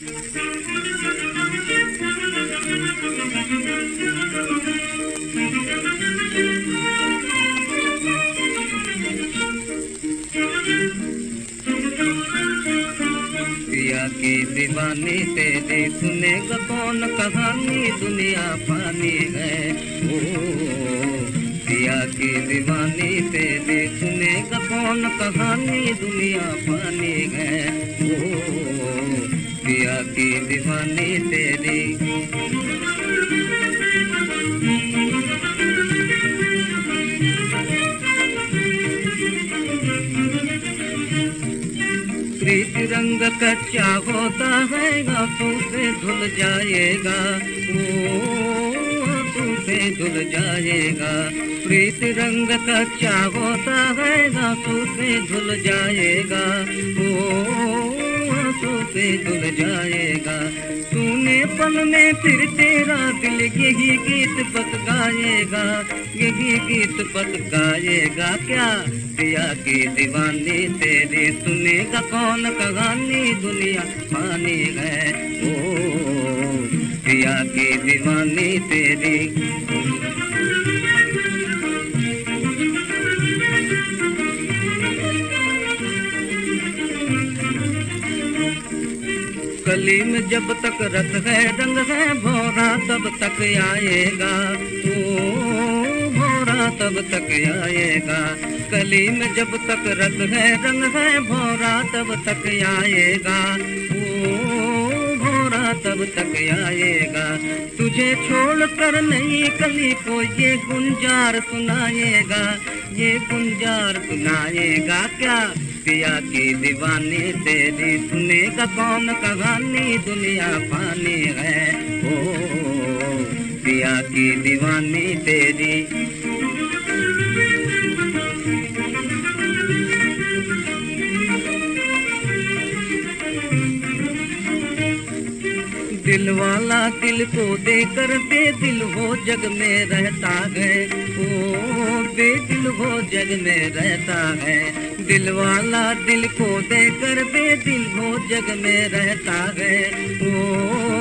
दीवानी तेरी सुनेगा कौन कहानी? दुनिया पानी है। ओ पिया की दीवानी तेरी सुनेगा कौन कहानी? दुनिया पानी दीवानी तेरी। प्रीत रंग कच्चा होता है आँखों से धुल जाएगा। ओ आँखों से धुल जाएगा। प्रीत रंग कच्चा होता है से धुल जाएगा। ओ आँखों से धुल जाएगा। तूने पल में फिर तेरा दिल यही गीत पक गाएगा, यही गीत पक गाएगा क्या? दिया की दीवानी तेरी सुनेगा कौन कहानी दुनिया मानी है? ओ दिया की दीवानी तेरी कली में जब तक रस है, रंग है, भोरा तब तक आएगा। ओ, भोरा तब तक आएगा। कली में जब तक रस है, रंग है, भोरा तब तक आएगा। ओ तब तक आएगा। तुझे छोड़ कर नहीं कली को ये गुंजार सुनाएगा, ये गुंजार सुनाएगा क्या? पिया की दीवानी तेरी सुनेगा कौन? कहानी दुनिया पानी है। ओ, पिया की दीवानी तेरी दिल वाला दिल को देकर बेदिल वो जग में रहता है। ओ बेदिल हो जग में रहता है। दिल वाला दिल को देकर बेदिल हो जग में रहता है। ओ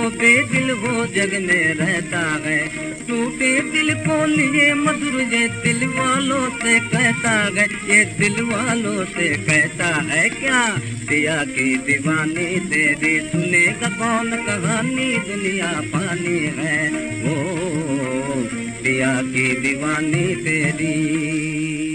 बेदिल हो जग में रहता है। टूटे दिल को लिए मधुर ये दिल वालों से कहता है। ये दिल वालों से कहता है क्या? दिया की दीवानी तेरी सुनेगा कौन? कहानी दुनिया पानी है। ओ दिया की दीवानी तेरी।